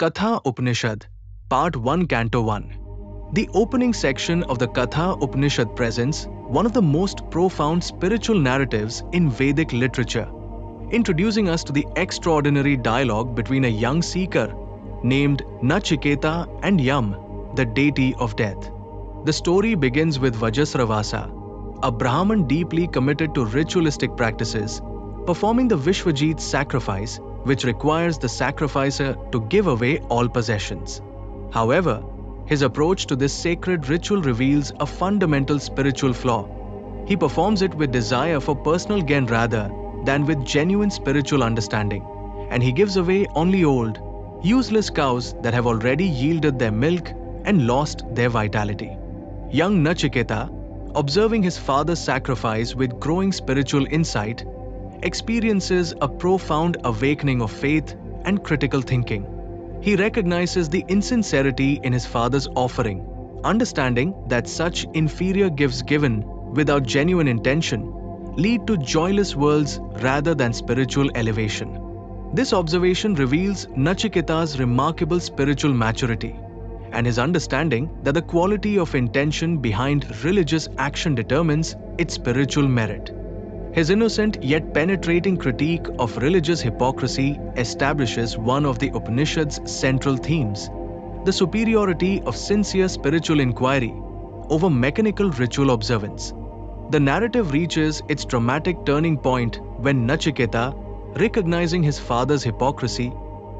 Katha Upanishad, Part 1, Canto 1. The opening section of the Katha Upanishad presents one of the most profound spiritual narratives in Vedic literature, introducing us to the extraordinary dialogue between a young seeker named Nachiketa and Yam, the deity of death. The story begins with Vajasravasa, a Brahman deeply committed to ritualistic practices, performing the Vishwajit sacrifice, which requires the sacrificer to give away all possessions. However, his approach to this sacred ritual reveals a fundamental spiritual flaw. He performs it with desire for personal gain rather than with genuine spiritual understanding, and he gives away only old, useless cows that have already yielded their milk and lost their vitality. Young Nachiketa, observing his father's sacrifice with growing spiritual insight, experiences a profound awakening of faith and critical thinking. He recognizes the insincerity in his father's offering, understanding that such inferior gifts given without genuine intention lead to joyless worlds rather than spiritual elevation. This observation reveals Nachiketa's remarkable spiritual maturity and his understanding that the quality of intention behind religious action determines its spiritual merit. His innocent yet penetrating critique of religious hypocrisy establishes one of the Upanishad's central themes the superiority of sincere spiritual inquiry over mechanical ritual observance. The narrative reaches its dramatic turning point when Nachiketa, recognizing his father's hypocrisy,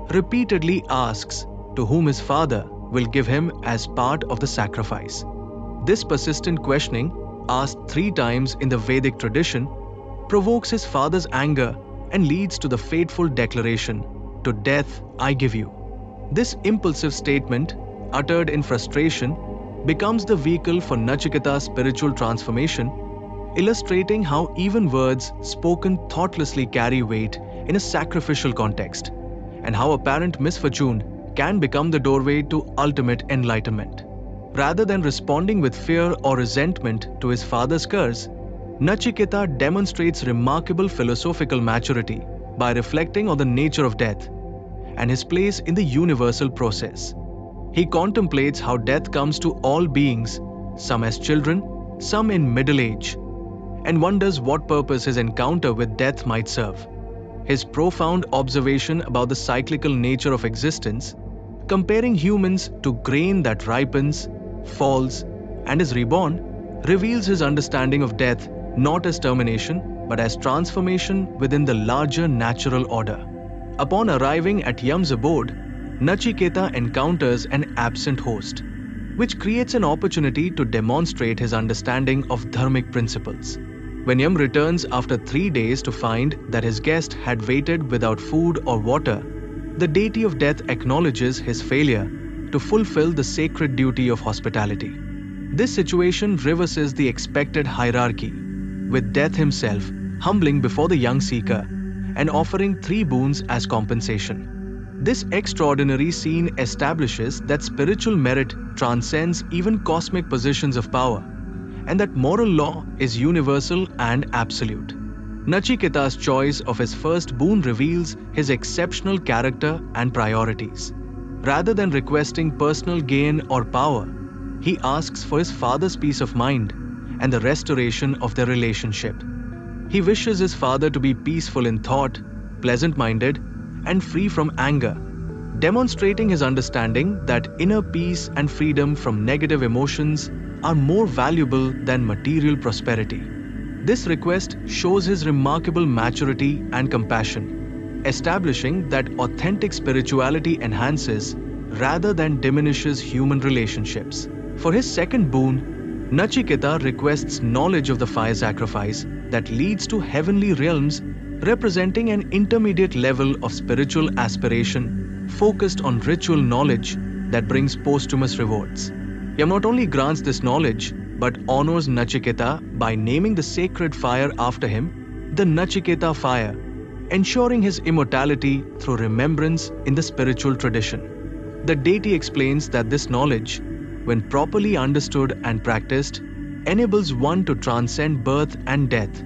repeatedly asks to whom his father will give him as part of the sacrifice. This persistent questioning, asked three times in the Vedic tradition, provokes his father's anger and leads to the fateful declaration To death I give you. This impulsive statement, uttered in frustration, becomes the vehicle for Nachiketa's spiritual transformation, illustrating how even words spoken thoughtlessly carry weight in a sacrificial context, and how apparent misfortune can become the doorway to ultimate enlightenment. Rather than responding with fear or resentment to his father's curse, Nachiketa demonstrates remarkable philosophical maturity by reflecting on the nature of death and his place in the universal process. He contemplates how death comes to all beings, some as children, some in middle age, and wonders what purpose his encounter with death might serve. His profound observation about the cyclical nature of existence, comparing humans to grain that ripens, falls, and is reborn, reveals his understanding of death not as termination, but as transformation within the larger natural order. Upon arriving at Yam's abode, Nachiketa encounters an absent host, which creates an opportunity to demonstrate his understanding of dharmic principles. When Yam returns after three days to find that his guest had waited without food or water, the deity of death acknowledges his failure to fulfill the sacred duty of hospitality. This situation reverses the expected hierarchy, with death himself humbling before the young seeker and offering three boons as compensation. This extraordinary scene establishes that spiritual merit transcends even cosmic positions of power and that moral law is universal and absolute. Nachiketa's choice of his first boon reveals his exceptional character and priorities. Rather than requesting personal gain or power, he asks for his father's peace of mind and the restoration of their relationship. He wishes his father to be peaceful in thought, pleasant minded, and free from anger, demonstrating his understanding that inner peace and freedom from negative emotions are more valuable than material prosperity. This request shows his remarkable maturity and compassion, establishing that authentic spirituality enhances rather than diminishes human relationships. For his second boon, Nachiketa requests knowledge of the fire sacrifice that leads to heavenly realms, representing an intermediate level of spiritual aspiration focused on ritual knowledge that brings posthumous rewards. Yam not only grants this knowledge, but honors Nachiketa by naming the sacred fire after him, the Nachiketa fire, ensuring his immortality through remembrance in the spiritual tradition. The deity explains that this knowledge, when properly understood and practiced, enables one to transcend birth and death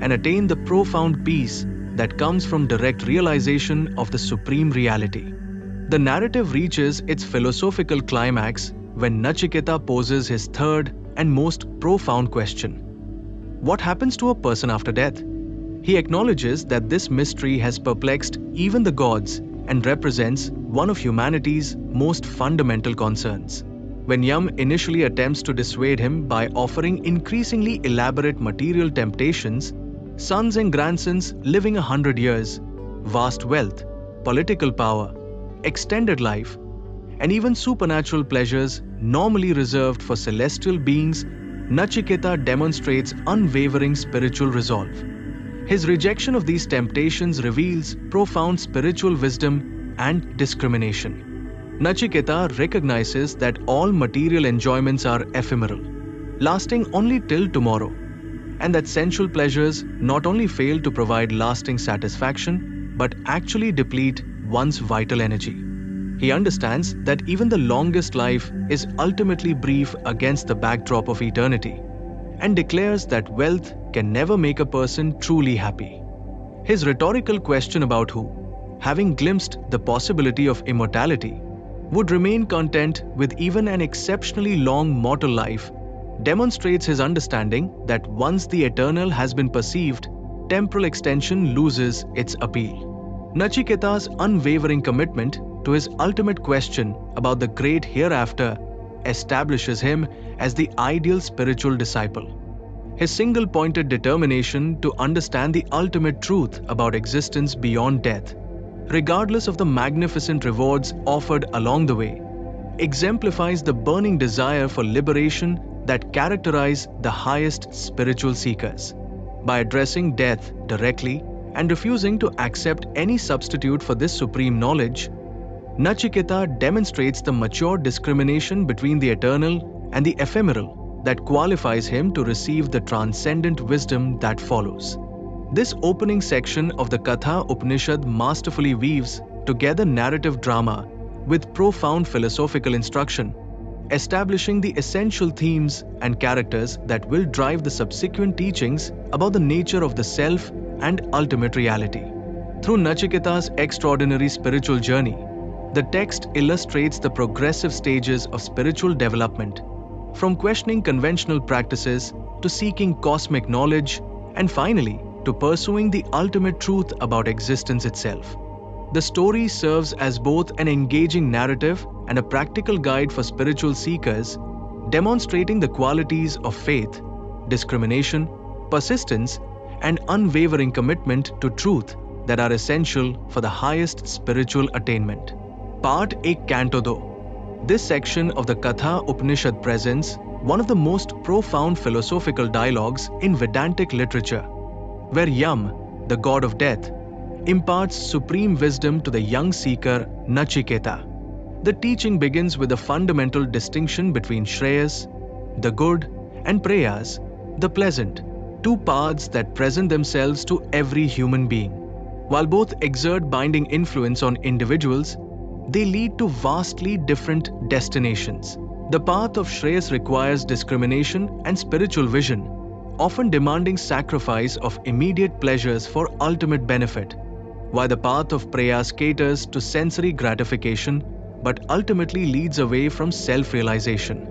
and attain the profound peace that comes from direct realization of the supreme reality. The narrative reaches its philosophical climax when Nachiketa poses his third and most profound question What happens to a person after death? He acknowledges that this mystery has perplexed even the gods and represents one of humanity's most fundamental concerns. When Yam initially attempts to dissuade him by offering increasingly elaborate material temptations, sons and grandsons living a hundred years, vast wealth, political power, extended life, and even supernatural pleasures normally reserved for celestial beings, Nachiketa demonstrates unwavering spiritual resolve. His rejection of these temptations reveals profound spiritual wisdom and discrimination. Nachiketa recognizes that all material enjoyments are ephemeral, lasting only till tomorrow, and that sensual pleasures not only fail to provide lasting satisfaction but actually deplete one's vital energy. He understands that even the longest life is ultimately brief against the backdrop of eternity, and declares that wealth can never make a person truly happy. His rhetorical question about who, having glimpsed the possibility of immortality, would remain content with even an exceptionally long mortal life demonstrates his understanding that once the eternal has been perceived, temporal extension loses its appeal. Nachiketa's unwavering commitment to his ultimate question about the great hereafter establishes him as the ideal spiritual disciple. His single pointed determination to understand the ultimate truth about existence beyond death regardless of the magnificent rewards offered along the way, exemplifies the burning desire for liberation that characterize the highest spiritual seekers. By addressing death directly and refusing to accept any substitute for this supreme knowledge, Nachiketa demonstrates the mature discrimination between the eternal and the ephemeral that qualifies him to receive the transcendent wisdom that follows. This opening section of the Katha Upanishad masterfully weaves together narrative drama with profound philosophical instruction, establishing the essential themes and characters that will drive the subsequent teachings about the nature of the self and ultimate reality. Through Nachiketa's extraordinary spiritual journey, the text illustrates the progressive stages of spiritual development, from questioning conventional practices to seeking cosmic knowledge, and finally, to pursuing the ultimate truth about existence itself. The story serves as both an engaging narrative and a practical guide for spiritual seekers, demonstrating the qualities of faith, discrimination, persistence, and unwavering commitment to truth that are essential for the highest spiritual attainment. Part 1 Canto Do This section of the Katha Upanishad presents one of the most profound philosophical dialogues in Vedantic literature where Yam, the god of death, imparts supreme wisdom to the young seeker Nachiketa. The teaching begins with a fundamental distinction between Shreyas, the good, and Preyas, the pleasant, two paths that present themselves to every human being. While both exert binding influence on individuals, they lead to vastly different destinations. The path of Shreyas requires discrimination and spiritual vision, often demanding sacrifice of immediate pleasures for ultimate benefit, while the path of preyas caters to sensory gratification but ultimately leads away from self realization.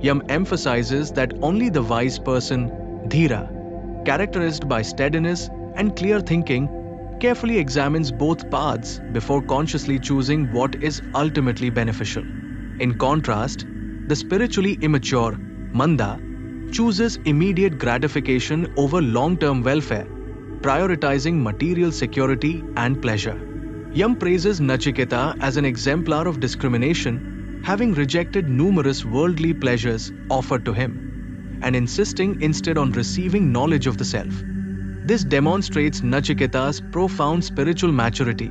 Yam emphasizes that only the wise person, Dhira, characterized by steadiness and clear thinking, carefully examines both paths before consciously choosing what is ultimately beneficial. In contrast, the spiritually immature, Manda, chooses immediate gratification over long term welfare, prioritizing material security and pleasure. Yam praises Nachiketa as an exemplar of discrimination, having rejected numerous worldly pleasures offered to him, and insisting instead on receiving knowledge of the self. This demonstrates Nachiketa's profound spiritual maturity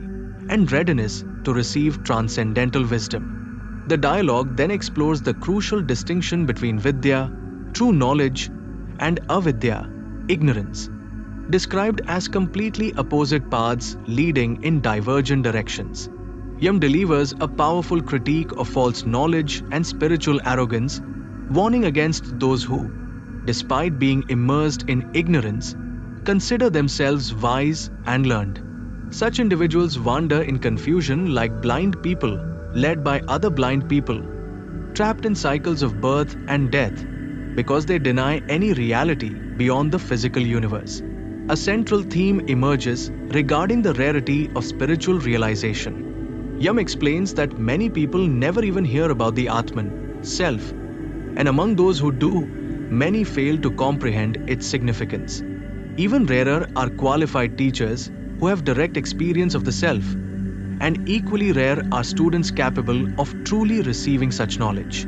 and readiness to receive transcendental wisdom. The dialogue then explores the crucial distinction between Vidya, true knowledge, and avidya, ignorance, described as completely opposite paths leading in divergent directions. Yam delivers a powerful critique of false knowledge and spiritual arrogance, warning against those who, despite being immersed in ignorance, consider themselves wise and learned. Such individuals wander in confusion like blind people, led by other blind people, trapped in cycles of birth and death because they deny any reality beyond the physical universe. A central theme emerges regarding the rarity of spiritual realization. Yam explains that many people never even hear about the Atman, self, and among those who do, many fail to comprehend its significance. Even rarer are qualified teachers who have direct experience of the self, and equally rare are students capable of truly receiving such knowledge.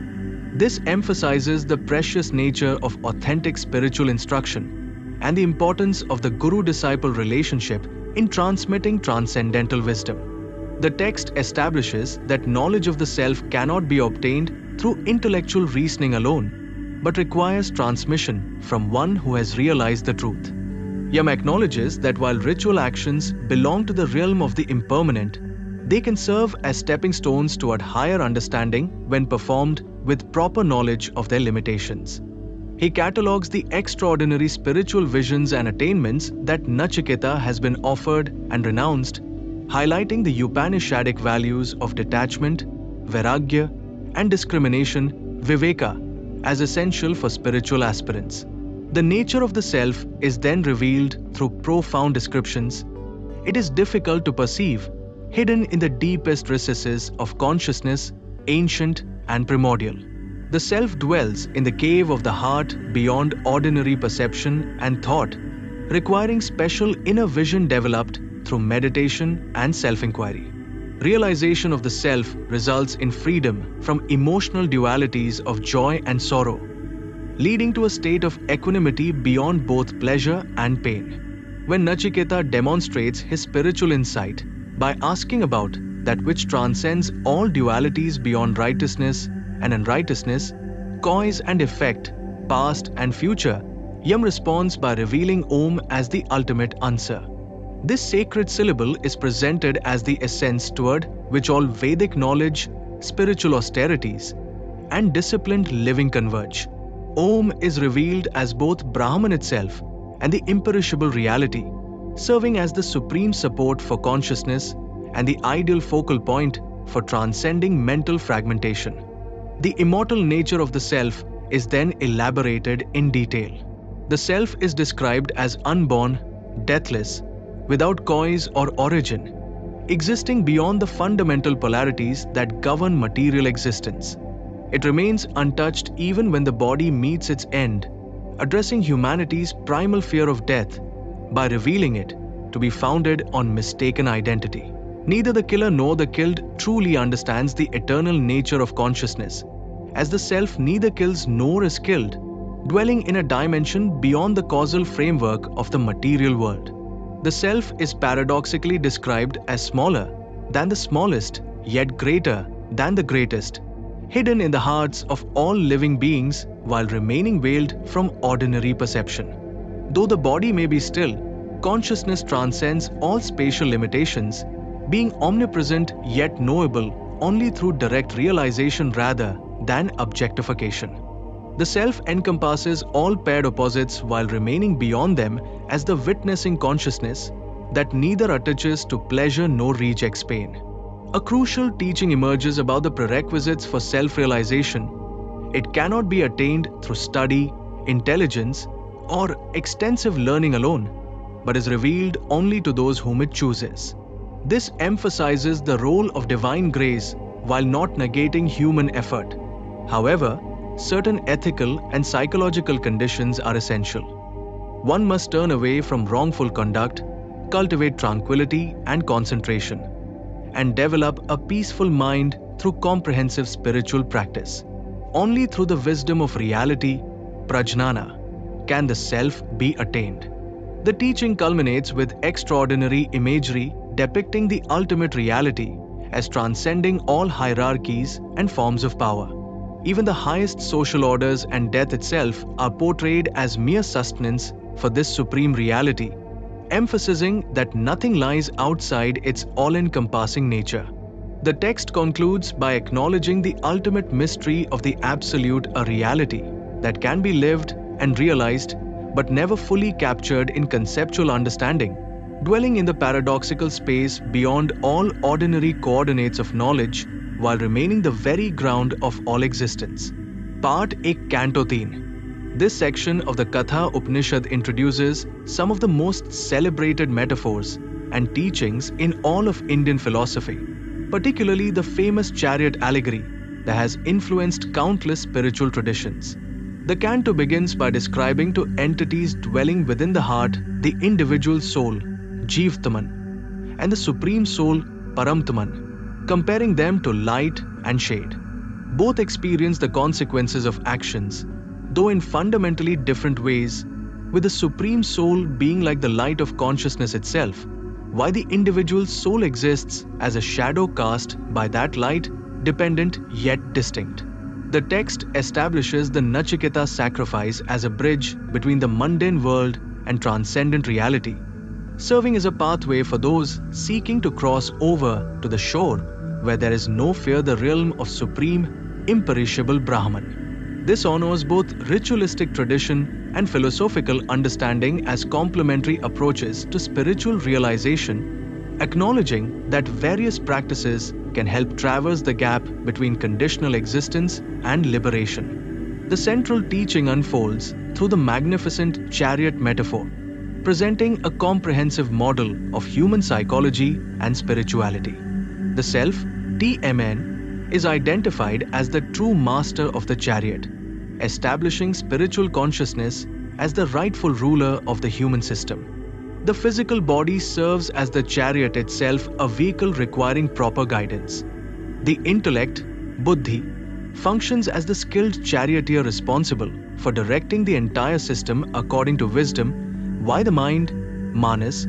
This emphasizes the precious nature of authentic spiritual instruction and the importance of the guru disciple relationship in transmitting transcendental wisdom. The text establishes that knowledge of the self cannot be obtained through intellectual reasoning alone, but requires transmission from one who has realized the truth. Yam acknowledges that while ritual actions belong to the realm of the impermanent, they can serve as stepping stones toward higher understanding when performed with proper knowledge of their limitations. He catalogues the extraordinary spiritual visions and attainments that Nachiketa has been offered and renounced, highlighting the Upanishadic values of detachment, vairagya, and discrimination, viveka, as essential for spiritual aspirants. The nature of the self is then revealed through profound descriptions. It is difficult to perceive, hidden in the deepest recesses of consciousness, ancient and primordial. The self dwells in the cave of the heart beyond ordinary perception and thought, requiring special inner vision developed through meditation and self inquiry. Realization of the self results in freedom from emotional dualities of joy and sorrow leading to a state of equanimity beyond both pleasure and pain. When Nachiketa demonstrates his spiritual insight by asking about that which transcends all dualities beyond righteousness and unrighteousness, cause and effect, past and future, Yam responds by revealing Om as the ultimate answer. This sacred syllable is presented as the essence toward which all Vedic knowledge, spiritual austerities, and disciplined living converge. Om is revealed as both Brahman itself and the imperishable reality, serving as the supreme support for consciousness and the ideal focal point for transcending mental fragmentation. The immortal nature of the self is then elaborated in detail. The self is described as unborn, deathless, without cause or origin, existing beyond the fundamental polarities that govern material existence. It remains untouched even when the body meets its end, addressing humanity's primal fear of death by revealing it to be founded on mistaken identity. Neither the killer nor the killed truly understands the eternal nature of consciousness, as the self neither kills nor is killed, dwelling in a dimension beyond the causal framework of the material world. The self is paradoxically described as smaller than the smallest, yet greater than the greatest, hidden in the hearts of all living beings while remaining veiled from ordinary perception. Though the body may be still, consciousness transcends all spatial limitations, being omnipresent yet knowable only through direct realization rather than objectification. The self encompasses all paired opposites while remaining beyond them as the witnessing consciousness that neither attaches to pleasure nor rejects pain. A crucial teaching emerges about the prerequisites for self realization. It cannot be attained through study, intelligence, or extensive learning alone, but is revealed only to those whom it chooses. This emphasizes the role of divine grace while not negating human effort. However, certain ethical and psychological conditions are essential. One must turn away from wrongful conduct, cultivate tranquility and concentration and develop a peaceful mind through comprehensive spiritual practice. Only through the wisdom of reality, prajnana, can the self be attained. The teaching culminates with extraordinary imagery depicting the ultimate reality as transcending all hierarchies and forms of power. Even the highest social orders and death itself are portrayed as mere sustenance for this supreme reality emphasizing that nothing lies outside its all encompassing nature. The text concludes by acknowledging the ultimate mystery of the Absolute, a reality that can be lived and realized but never fully captured in conceptual understanding. Dwelling in the paradoxical space beyond all ordinary coordinates of knowledge while remaining the very ground of all existence. Part 1 Canto 3 This section of the Katha Upanishad introduces some of the most celebrated metaphors and teachings in all of Indian philosophy, particularly the famous chariot allegory that has influenced countless spiritual traditions. The canto begins by describing to entities dwelling within the heart the individual soul, Jivatman, and the supreme soul, Paramatman, comparing them to light and shade. Both experience the consequences of actions, though in fundamentally different ways, with the supreme soul being like the light of consciousness itself, while the individual soul exists as a shadow cast by that light, dependent yet distinct. The text establishes the Nachiketa sacrifice as a bridge between the mundane world and transcendent reality, serving as a pathway for those seeking to cross over to the shore where there is no fear the realm of supreme, imperishable Brahman. This honors both ritualistic tradition and philosophical understanding as complementary approaches to spiritual realization, acknowledging that various practices can help traverse the gap between conditional existence and liberation. The central teaching unfolds through the magnificent chariot metaphor, presenting a comprehensive model of human psychology and spirituality. The self, Atman, is identified as the true master of the chariot, establishing spiritual consciousness as the rightful ruler of the human system. The physical body serves as the chariot itself, a vehicle requiring proper guidance. The intellect, buddhi, functions as the skilled charioteer responsible for directing the entire system according to wisdom, while the mind, manas,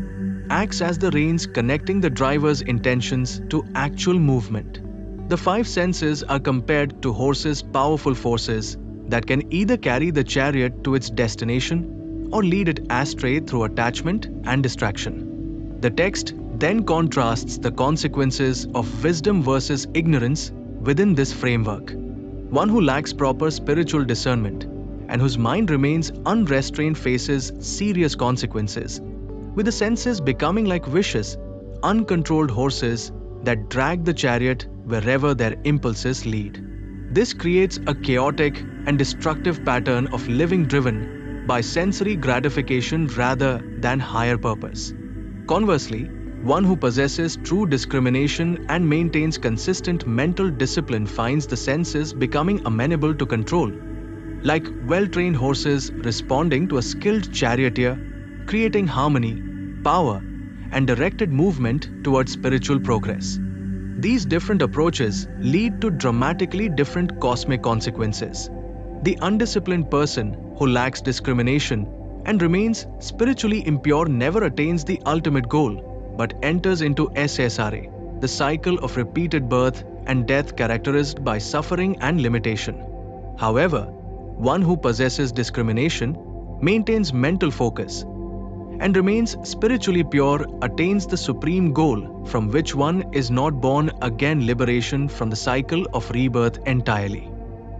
acts as the reins connecting the driver's intentions to actual movement. The five senses are compared to horses' powerful forces that can either carry the chariot to its destination or lead it astray through attachment and distraction. The text then contrasts the consequences of wisdom versus ignorance within this framework. One who lacks proper spiritual discernment and whose mind remains unrestrained faces serious consequences, with the senses becoming like vicious, uncontrolled horses that drag the chariot wherever their impulses lead. This creates a chaotic and destructive pattern of living driven by sensory gratification rather than higher purpose. Conversely, one who possesses true discrimination and maintains consistent mental discipline finds the senses becoming amenable to control, like well trained horses responding to a skilled charioteer, creating harmony, power, and directed movement towards spiritual progress. These different approaches lead to dramatically different cosmic consequences. The undisciplined person who lacks discrimination and remains spiritually impure never attains the ultimate goal, but enters into samsara, the cycle of repeated birth and death characterized by suffering and limitation. However, one who possesses discrimination maintains mental focus and remains spiritually pure attains the supreme goal from which one is not born again liberation from the cycle of rebirth entirely.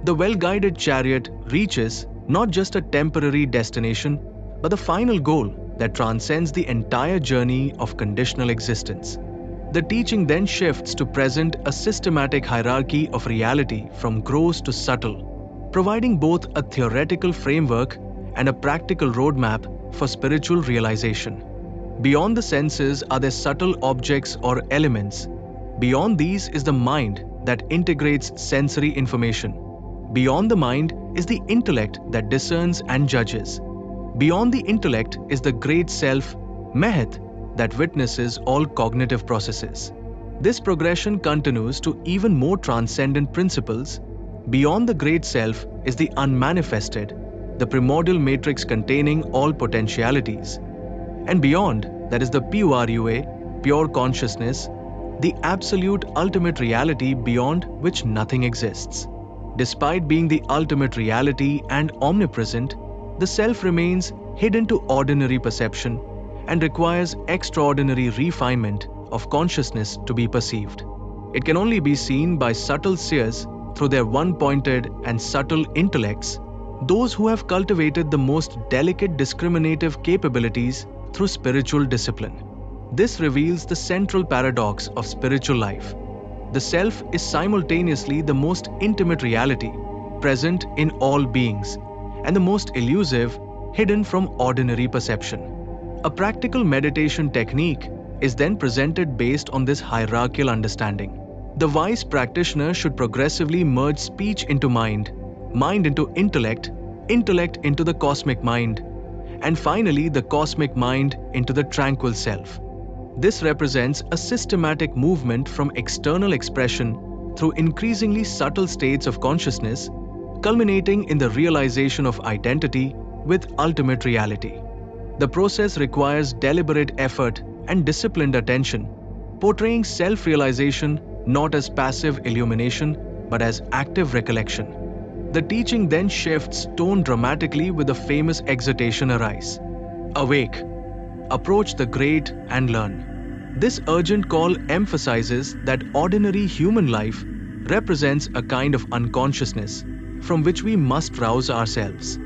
The well guided chariot reaches not just a temporary destination, but the final goal that transcends the entire journey of conditional existence. The teaching then shifts to present a systematic hierarchy of reality from gross to subtle, providing both a theoretical framework and a practical roadmap for spiritual realization. Beyond the senses are the subtle objects or elements. Beyond these is the mind that integrates sensory information. Beyond the mind is the intellect that discerns and judges. Beyond the intellect is the great self, Mahat, that witnesses all cognitive processes. This progression continues to even more transcendent principles. Beyond the great self is the unmanifested, the primordial matrix containing all potentialities. And beyond, that is the Purusha, pure consciousness, the absolute ultimate reality beyond which nothing exists. Despite being the ultimate reality and omnipresent, the self remains hidden to ordinary perception and requires extraordinary refinement of consciousness to be perceived. It can only be seen by subtle seers through their one pointed and subtle intellects, those who have cultivated the most delicate discriminative capabilities through spiritual discipline. This reveals the central paradox of spiritual life. The self is simultaneously the most intimate reality, present in all beings, and the most elusive, hidden from ordinary perception. A practical meditation technique is then presented based on this hierarchical understanding. The wise practitioner should progressively merge speech into mind, mind into intellect, intellect into the cosmic mind, and finally the cosmic mind into the tranquil self. This represents a systematic movement from external expression through increasingly subtle states of consciousness, culminating in the realization of identity with ultimate reality. The process requires deliberate effort and disciplined attention, portraying self realization not as passive illumination but as active recollection. The teaching then shifts tone dramatically with the famous exhortation arise Awake, approach the great and learn. This urgent call emphasizes that ordinary human life represents a kind of unconsciousness from which we must rouse ourselves.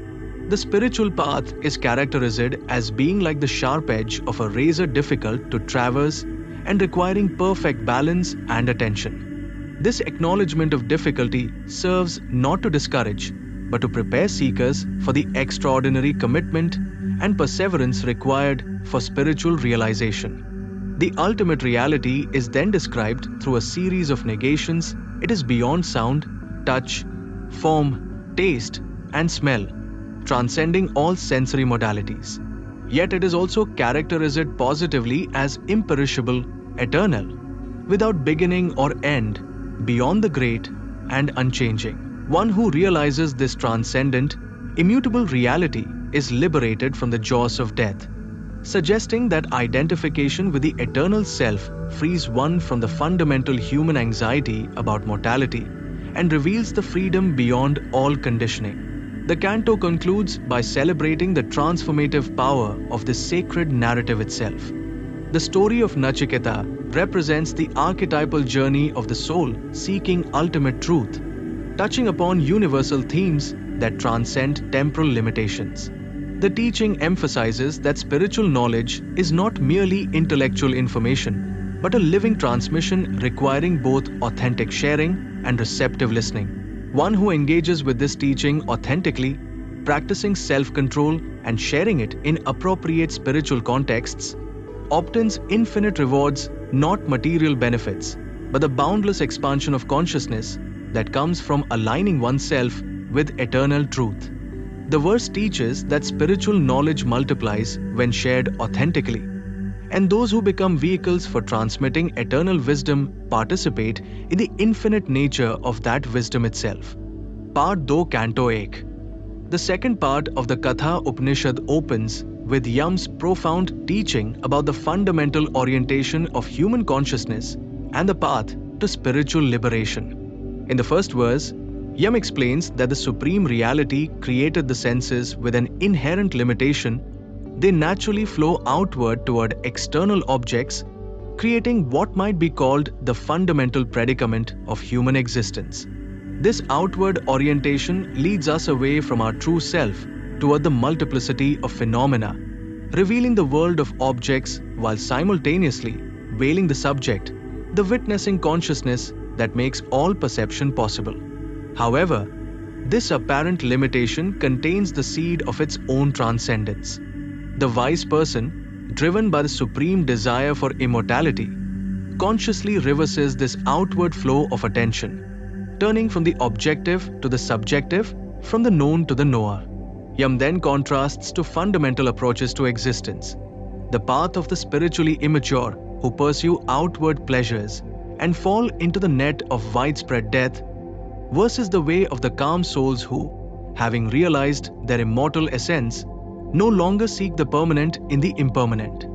The spiritual path is characterized as being like the sharp edge of a razor difficult to traverse and requiring perfect balance and attention. This acknowledgement of difficulty serves not to discourage, but to prepare seekers for the extraordinary commitment and perseverance required for spiritual realization. The ultimate reality is then described through a series of negations. It is beyond sound, touch, form, taste, and smell, transcending all sensory modalities. Yet it is also characterized positively as imperishable, eternal, without beginning or end, beyond the great and unchanging. One who realizes this transcendent, immutable reality is liberated from the jaws of death, suggesting that identification with the eternal self frees one from the fundamental human anxiety about mortality and reveals the freedom beyond all conditioning. The canto concludes by celebrating the transformative power of the sacred narrative itself. The story of Nachiketa represents the archetypal journey of the soul seeking ultimate truth, touching upon universal themes that transcend temporal limitations. The teaching emphasizes that spiritual knowledge is not merely intellectual information, but a living transmission requiring both authentic sharing and receptive listening. One who engages with this teaching authentically, practicing self control and sharing it in appropriate spiritual contexts, obtains infinite rewards, not material benefits, but the boundless expansion of consciousness that comes from aligning oneself with eternal truth. The verse teaches that spiritual knowledge multiplies when shared authentically, and those who become vehicles for transmitting eternal wisdom participate in the infinite nature of that wisdom itself. Part 2 Canto 8 The second part of the Katha Upanishad opens with Yam's profound teaching about the fundamental orientation of human consciousness and the path to spiritual liberation. In the first verse, Yam explains that the supreme reality created the senses with an inherent limitation. They naturally flow outward toward external objects, creating what might be called the fundamental predicament of human existence. This outward orientation leads us away from our true self toward the multiplicity of phenomena, revealing the world of objects while simultaneously veiling the subject, the witnessing consciousness that makes all perception possible. However, this apparent limitation contains the seed of its own transcendence. The wise person, driven by the supreme desire for immortality, consciously reverses this outward flow of attention, turning from the objective to the subjective, from the known to the knower. Yam then contrasts to fundamental approaches to existence the path of the spiritually immature who pursue outward pleasures and fall into the net of widespread death, versus the way of the calm souls who, having realized their immortal essence, no longer seek the permanent in the impermanent.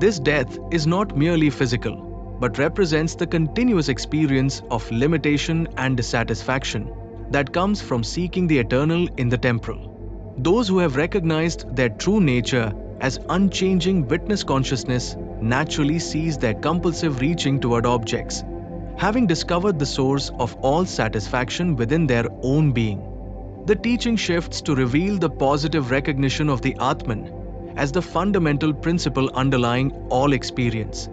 This death is not merely physical, but represents the continuous experience of limitation and dissatisfaction that comes from seeking the eternal in the temporal. Those who have recognized their true nature as unchanging witness consciousness naturally cease their compulsive reaching toward objects, having discovered the source of all satisfaction within their own being. The teaching shifts to reveal the positive recognition of the Atman as the fundamental principle underlying all experience.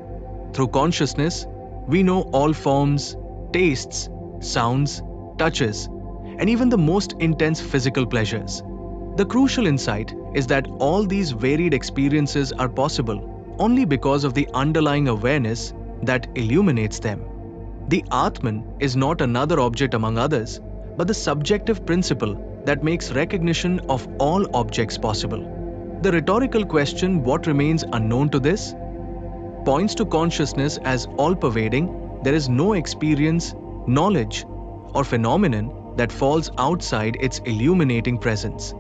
Through consciousness, we know all forms, tastes, sounds, touches, and even the most intense physical pleasures. The crucial insight is that all these varied experiences are possible only because of the underlying awareness that illuminates them. The Atman is not another object among others, but the subjective principle that makes recognition of all objects possible. The rhetorical question, what remains unknown to this, points to consciousness as all pervading, there is no experience, knowledge, or phenomenon that falls outside its illuminating presence.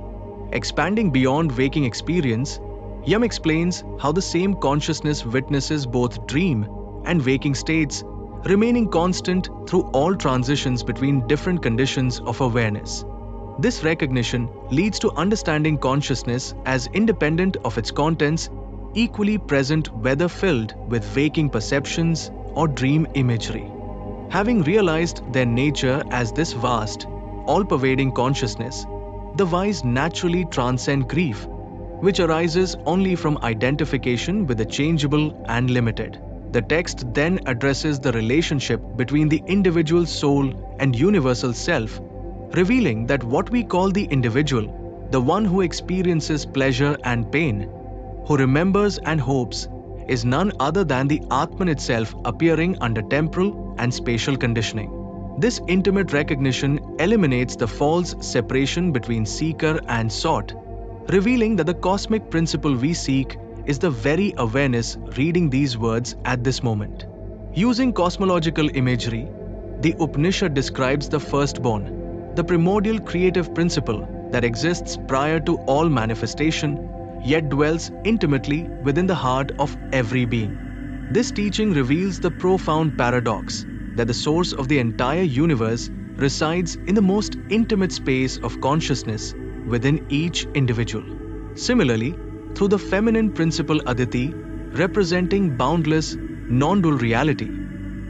Expanding beyond waking experience, Yam explains how the same consciousness witnesses both dream and waking states, remaining constant through all transitions between different conditions of awareness. This recognition leads to understanding consciousness as independent of its contents, equally present whether filled with waking perceptions or dream imagery. Having realized their nature as this vast, all pervading consciousness, the wise naturally transcend grief, which arises only from identification with the changeable and limited. The text then addresses the relationship between the individual soul and universal self, revealing that what we call the individual, the one who experiences pleasure and pain, who remembers and hopes, is none other than the Atman itself appearing under temporal and spatial conditioning. This intimate recognition eliminates the false separation between seeker and sought, revealing that the cosmic principle we seek is the very awareness reading these words at this moment. Using cosmological imagery, the Upanishad describes the firstborn, the primordial creative principle that exists prior to all manifestation, yet dwells intimately within the heart of every being. This teaching reveals the profound paradox that the source of the entire universe resides in the most intimate space of consciousness within each individual. Similarly, through the feminine principle Aditi, representing boundless, non dual reality,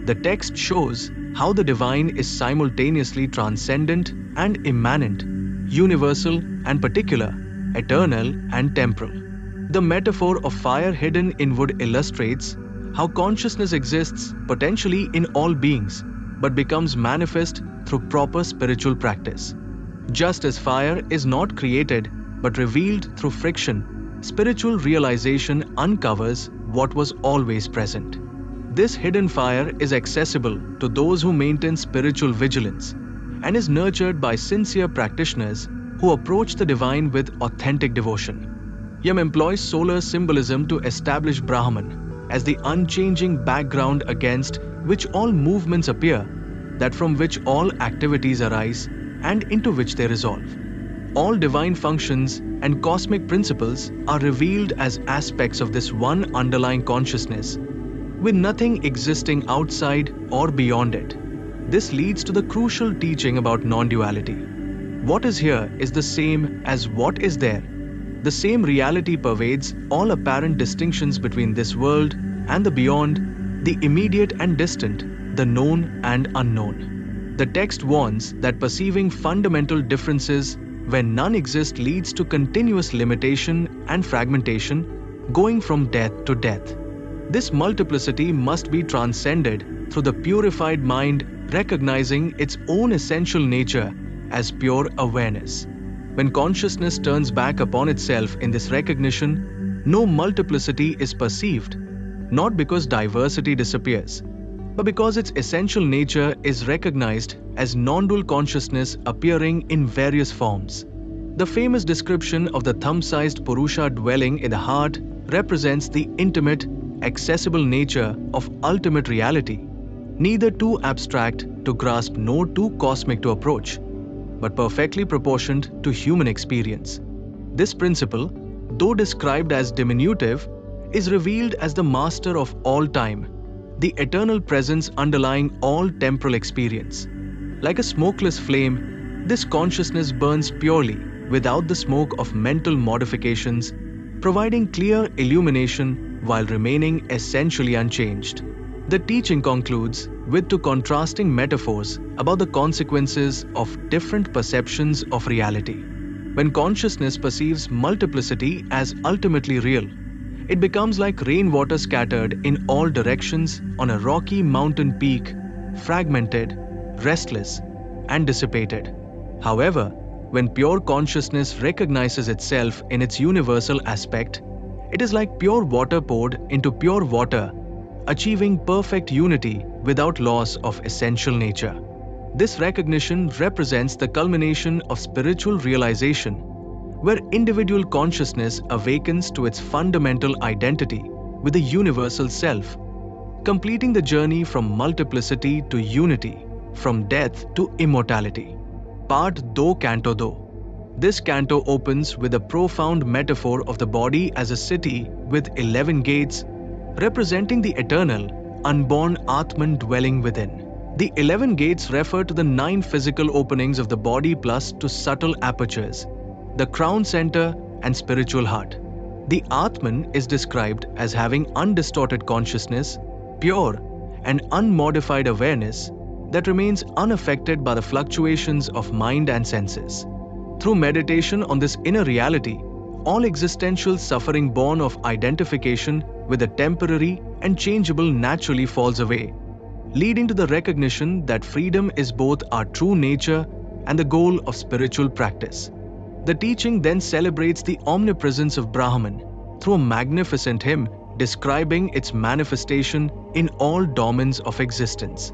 the text shows how the divine is simultaneously transcendent and immanent, universal and particular, eternal and temporal. The metaphor of fire hidden in wood illustrates how consciousness exists potentially in all beings, but becomes manifest through proper spiritual practice. Just as fire is not created but revealed through friction, spiritual realization uncovers what was always present. This hidden fire is accessible to those who maintain spiritual vigilance and is nurtured by sincere practitioners who approach the divine with authentic devotion. Yam employs solar symbolism to establish Brahman as the unchanging background against which all movements appear, that from which all activities arise and into which they resolve. All divine functions and cosmic principles are revealed as aspects of this one underlying consciousness, with nothing existing outside or beyond it. This leads to the crucial teaching about non duality. What is here is the same as what is there the same reality pervades all apparent distinctions between this world and the beyond, the immediate and distant, the known and unknown. The text warns that perceiving fundamental differences when none exist leads to continuous limitation and fragmentation, going from death to death. This multiplicity must be transcended through the purified mind recognizing its own essential nature as pure awareness. When consciousness turns back upon itself in this recognition, no multiplicity is perceived, not because diversity disappears, but because its essential nature is recognized as non dual consciousness appearing in various forms. The famous description of the thumb sized Purusha dwelling in the heart represents the intimate, accessible nature of ultimate reality, neither too abstract to grasp nor too cosmic to approach but perfectly proportioned to human experience. This principle, though described as diminutive, is revealed as the master of all time, the eternal presence underlying all temporal experience. Like a smokeless flame, this consciousness burns purely without the smoke of mental modifications, providing clear illumination while remaining essentially unchanged. The teaching concludes with two contrasting metaphors about the consequences of different perceptions of reality. When consciousness perceives multiplicity as ultimately real, it becomes like rainwater scattered in all directions on a rocky mountain peak, fragmented, restless, and dissipated. However, when pure consciousness recognizes itself in its universal aspect, it is like pure water poured into pure water, achieving perfect unity without loss of essential nature. This recognition represents the culmination of spiritual realization where individual consciousness awakens to its fundamental identity with the universal self, completing the journey from multiplicity to unity, from death to immortality. Part Do Canto Do. This canto opens with a profound metaphor of the body as a city with 11 gates, representing the eternal, unborn Atman dwelling within. The 11 gates refer two the nine physical openings of the body plus to subtle apertures the crown center, and spiritual heart. The Atman is described as having undistorted consciousness, pure and unmodified awareness that remains unaffected by the fluctuations of mind and senses. Through meditation on this inner reality, all existential suffering born of identification with a temporary and changeable naturally falls away, leading to the recognition that freedom is both our true nature and the goal of spiritual practice. The teaching then celebrates the omnipresence of Brahman through a magnificent hymn describing its manifestation in all domains of existence.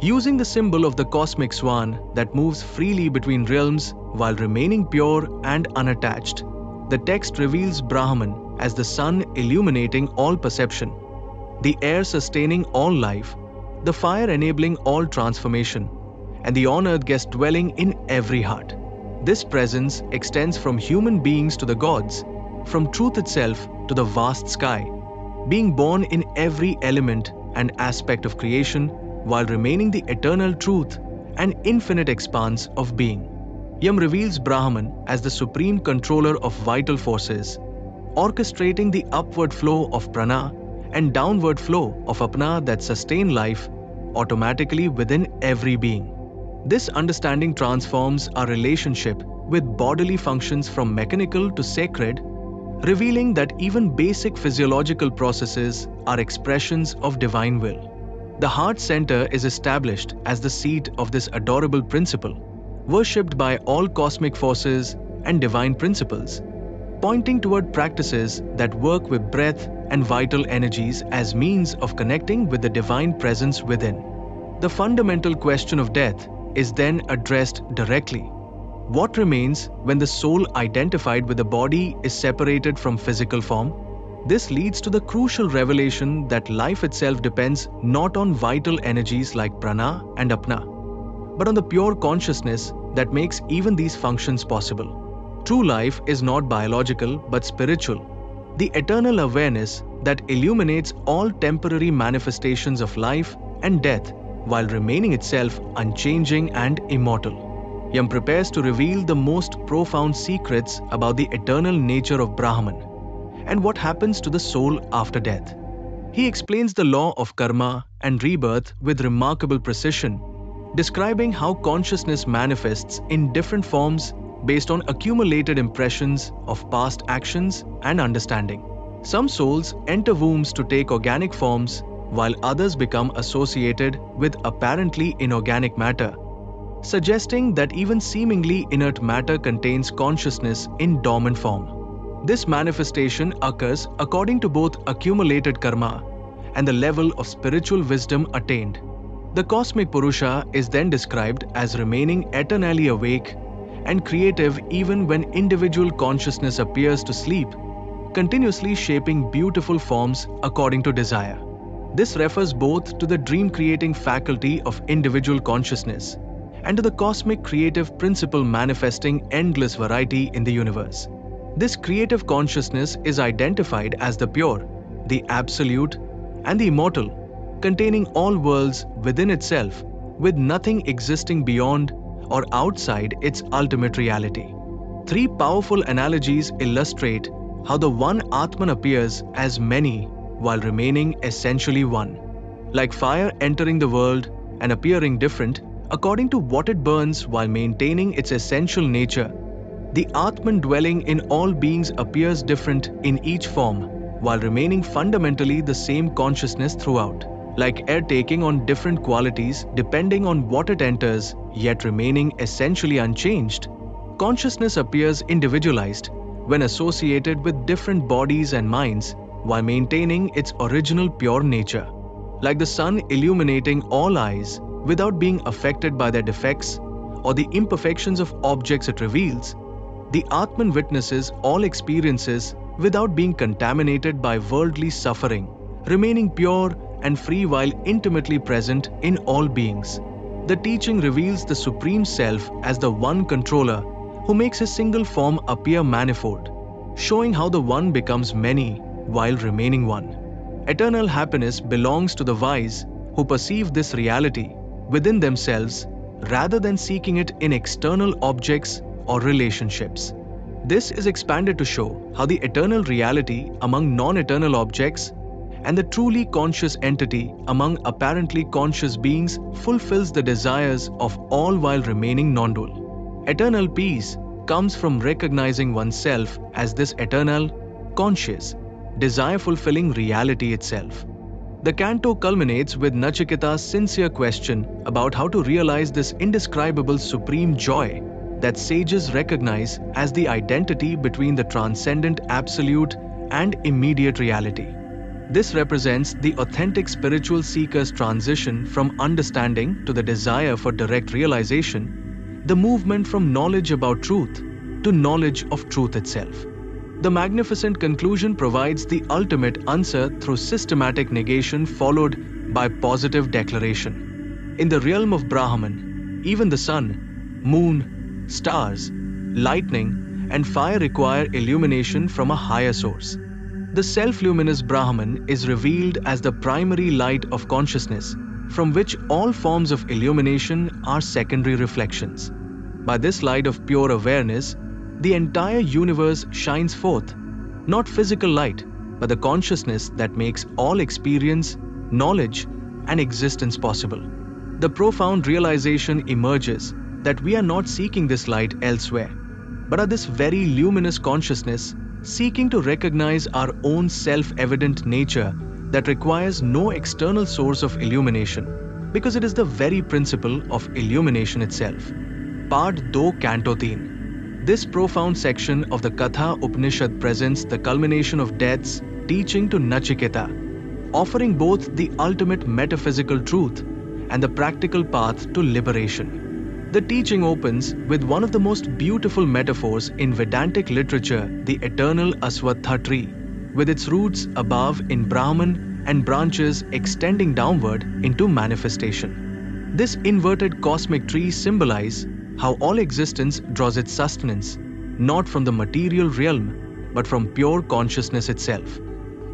Using the symbol of the cosmic swan that moves freely between realms while remaining pure and unattached, the text reveals Brahman as the sun illuminating all perception, the air sustaining all life, the fire enabling all transformation, and the honored guest dwelling in every heart. This presence extends from human beings to the gods, from truth itself to the vast sky, being born in every element and aspect of creation while remaining the eternal truth and infinite expanse of being. Yama reveals Brahman as the supreme controller of vital forces, orchestrating the upward flow of prana and downward flow of apana that sustain life automatically within every being. This understanding transforms our relationship with bodily functions from mechanical to sacred, revealing that even basic physiological processes are expressions of divine will. The heart center is established as the seat of this adorable principle, worshipped by all cosmic forces and divine principles, pointing toward practices that work with breath and vital energies as means of connecting with the divine presence within. The fundamental question of death is then addressed directly. What remains when the soul identified with the body is separated from physical form? This leads to the crucial revelation that life itself depends not on vital energies like prana and apana, but on the pure consciousness that makes even these functions possible. True life is not biological but spiritual, the eternal awareness that illuminates all temporary manifestations of life and death while remaining itself unchanging and immortal. Yama prepares to reveal the most profound secrets about the eternal nature of Brahman and what happens to the soul after death. He explains the law of karma and rebirth with remarkable precision, describing how consciousness manifests in different forms based on accumulated impressions of past actions and understanding. Some souls enter wombs to take organic forms while others become associated with apparently inorganic matter, suggesting that even seemingly inert matter contains consciousness in dormant form. This manifestation occurs according to both accumulated karma and the level of spiritual wisdom attained. The cosmic Purusha is then described as remaining eternally awake and creative even when individual consciousness appears to sleep, continuously shaping beautiful forms according to desire. This refers both to the dream creating faculty of individual consciousness and to the cosmic creative principle manifesting endless variety in the universe. This creative consciousness is identified as the pure, the absolute, and the immortal, containing all worlds within itself, with nothing existing beyond or outside its ultimate reality. Three powerful analogies illustrate how the one Atman appears as many while remaining essentially one. Like fire entering the world and appearing different according to what it burns while maintaining its essential nature, the Atman dwelling in all beings appears different in each form, while remaining fundamentally the same consciousness throughout. Like air taking on different qualities depending on what it enters, yet remaining essentially unchanged, consciousness appears individualized when associated with different bodies and minds while maintaining its original pure nature. Like the sun illuminating all eyes without being affected by their defects or the imperfections of objects it reveals, the Atman witnesses all experiences without being contaminated by worldly suffering, remaining pure and free while intimately present in all beings. The teaching reveals the Supreme Self as the one controller who makes his single form appear manifold, showing how the one becomes many while remaining one. Eternal happiness belongs to the wise who perceive this reality within themselves rather than seeking it in external objects or relationships. This is expanded to show how the eternal reality among non eternal objects and the truly conscious entity among apparently conscious beings fulfills the desires of all while remaining non dual. Eternal peace comes from recognizing oneself as this eternal, conscious, desire fulfilling reality itself. The canto culminates with Nachiketa's sincere question about how to realize this indescribable supreme joy that sages recognize as the identity between the transcendent absolute and immediate reality. This represents the authentic spiritual seeker's transition from understanding to the desire for direct realization, the movement from knowledge about truth to knowledge of truth itself. The magnificent conclusion provides the ultimate answer through systematic negation followed by positive declaration. In the realm of Brahman, even the sun, moon, stars, lightning, and fire require illumination from a higher source. The self luminous Brahman is revealed as the primary light of consciousness, from which all forms of illumination are secondary reflections. By this light of pure awareness, the entire universe shines forth, not physical light, but the consciousness that makes all experience, knowledge, and existence possible. The profound realization emerges that we are not seeking this light elsewhere, but are this very luminous consciousness seeking to recognize our own self evident nature that requires no external source of illumination, because it is the very principle of illumination itself. Part 2 Canto 3 This profound section of the Katha Upanishad presents the culmination of Death's teaching to Nachiketa, offering both the ultimate metaphysical truth and the practical path to liberation. The teaching opens with one of the most beautiful metaphors in Vedantic literature, the eternal Aswatha tree, with its roots above in Brahman and branches extending downward into manifestation. This inverted cosmic tree symbolizes how all existence draws its sustenance, not from the material realm, but from pure consciousness itself.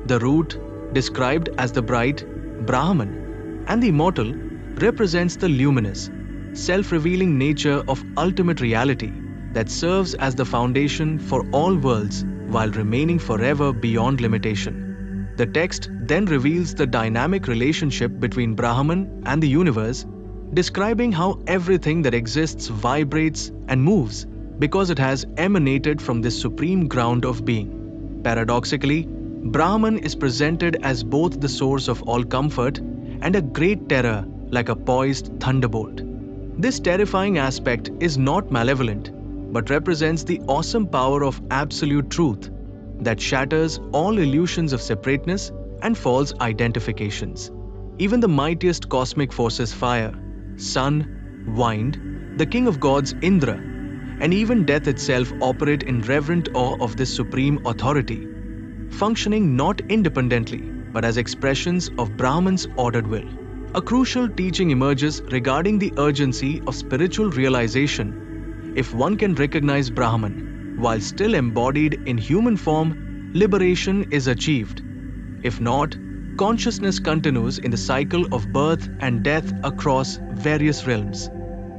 The root, described as the bright Brahman, and the immortal, represents the luminous, self revealing nature of ultimate reality that serves as the foundation for all worlds while remaining forever beyond limitation. The text then reveals the dynamic relationship between Brahman and the universe, describing how everything that exists vibrates and moves because it has emanated from this supreme ground of being. Paradoxically, Brahman is presented as both the source of all comfort and a great terror like a poised thunderbolt. This terrifying aspect is not malevolent, but represents the awesome power of absolute truth that shatters all illusions of separateness and false identifications. Even the mightiest cosmic forces fire, sun, wind, the king of gods Indra, and even death itself operate in reverent awe of this supreme authority, functioning not independently but as expressions of Brahman's ordered will. A crucial teaching emerges regarding the urgency of spiritual realization. If one can recognize Brahman while still embodied in human form, liberation is achieved. If not, consciousness continues in the cycle of birth and death across various realms.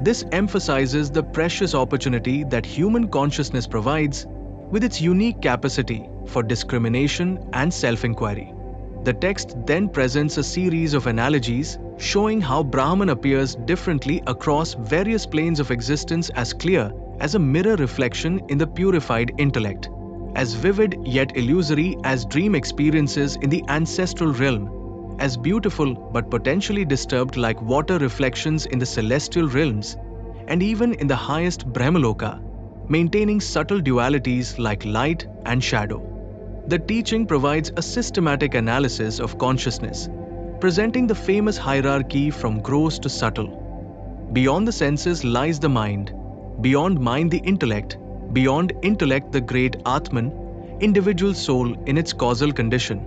This emphasizes the precious opportunity that human consciousness provides with its unique capacity for discrimination and self inquiry. The text then presents a series of analogies showing how Brahman appears differently across various planes of existence as clear as a mirror reflection in the purified intellect, as vivid yet illusory as dream experiences in the ancestral realm, as beautiful but potentially disturbed like water reflections in the celestial realms, and even in the highest Brahmaloka, maintaining subtle dualities like light and shadow. The teaching provides a systematic analysis of consciousness, presenting the famous hierarchy from gross to subtle. Beyond the senses lies the mind, beyond mind the intellect, beyond intellect the great Atman, individual soul in its causal condition,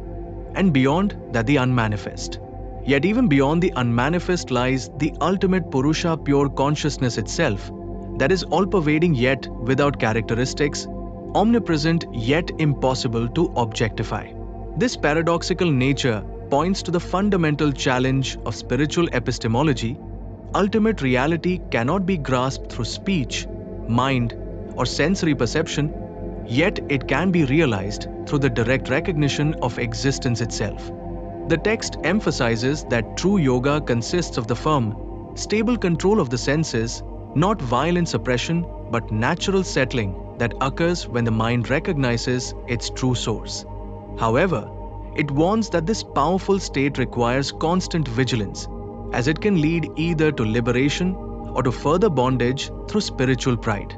and beyond that the unmanifest. Yet even beyond the unmanifest lies the ultimate Purusha pure consciousness itself, that is all-pervading yet without characteristics, omnipresent yet impossible to objectify. This paradoxical nature points to the fundamental challenge of spiritual epistemology. Ultimate reality cannot be grasped through speech, mind, or sensory perception, yet it can be realized through the direct recognition of existence itself. The text emphasizes that true yoga consists of the firm, stable control of the senses, not violent suppression, but natural settling that occurs when the mind recognizes its true source. However, it warns that this powerful state requires constant vigilance, as it can lead either to liberation or to further bondage through spiritual pride.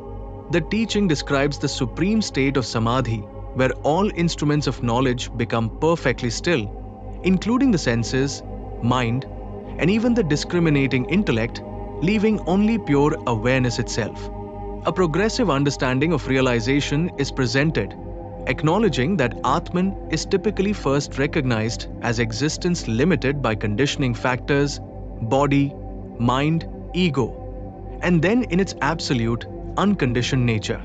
The teaching describes the supreme state of samadhi, where all instruments of knowledge become perfectly still, including the senses, mind, and even the discriminating intellect, leaving only pure awareness itself. A progressive understanding of realization is presented acknowledging that Atman is typically first recognized as existence limited by conditioning factors, body, mind, ego, and then in its absolute, unconditioned nature.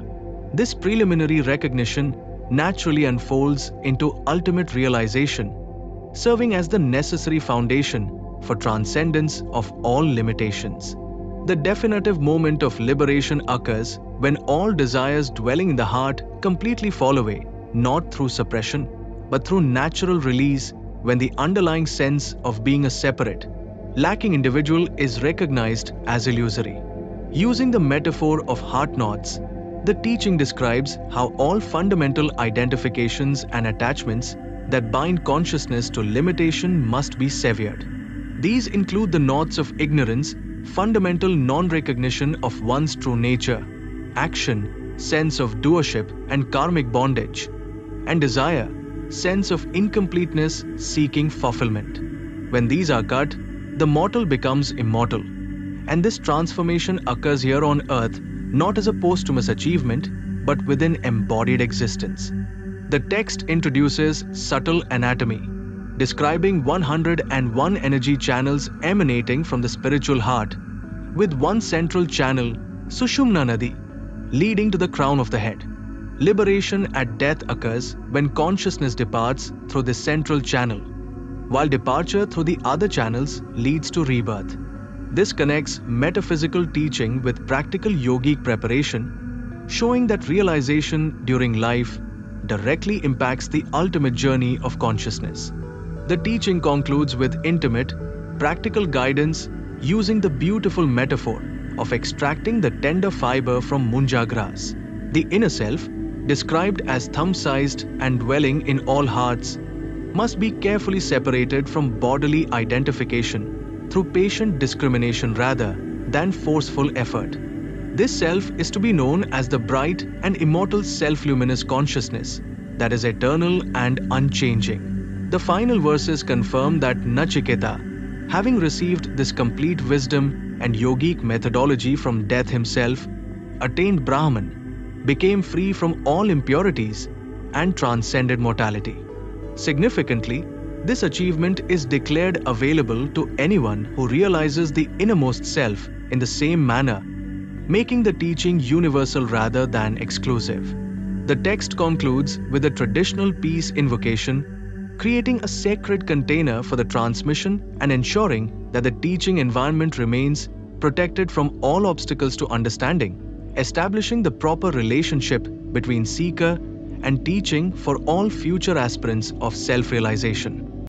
This preliminary recognition naturally unfolds into ultimate realization, serving as the necessary foundation for transcendence of all limitations. The definitive moment of liberation occurs when all desires dwelling in the heart completely fall away not through suppression, but through natural release when the underlying sense of being a separate, lacking individual is recognized as illusory. Using the metaphor of heart knots, the teaching describes how all fundamental identifications and attachments that bind consciousness to limitation must be severed. These include the knots of ignorance, fundamental non recognition of one's true nature, action, sense of doership, and karmic bondage and desire, sense of incompleteness seeking fulfillment. When these are cut, the mortal becomes immortal. And this transformation occurs here on earth not as a posthumous achievement, but within embodied existence. The text introduces subtle anatomy, describing 101 energy channels emanating from the spiritual heart, with one central channel, Sushumna Nadi, leading to the crown of the head. Liberation at death occurs when consciousness departs through the central channel, while departure through the other channels leads to rebirth. This connects metaphysical teaching with practical yogic preparation, showing that realization during life directly impacts the ultimate journey of consciousness. The teaching concludes with intimate, practical guidance using the beautiful metaphor of extracting the tender fiber from munja grass. The inner self described as thumb sized and dwelling in all hearts, must be carefully separated from bodily identification through patient discrimination rather than forceful effort. This self is to be known as the bright and immortal self luminous consciousness that is eternal and unchanging. The final verses confirm that Nachiketa, having received this complete wisdom and yogic methodology from Death himself, attained Brahman became free from all impurities and transcended mortality. Significantly, this achievement is declared available to anyone who realizes the innermost self in the same manner, making the teaching universal rather than exclusive. The text concludes with a traditional peace invocation, creating a sacred container for the transmission and ensuring that the teaching environment remains protected from all obstacles to understanding establishing the proper relationship between seeker and teaching for all future aspirants of self realization.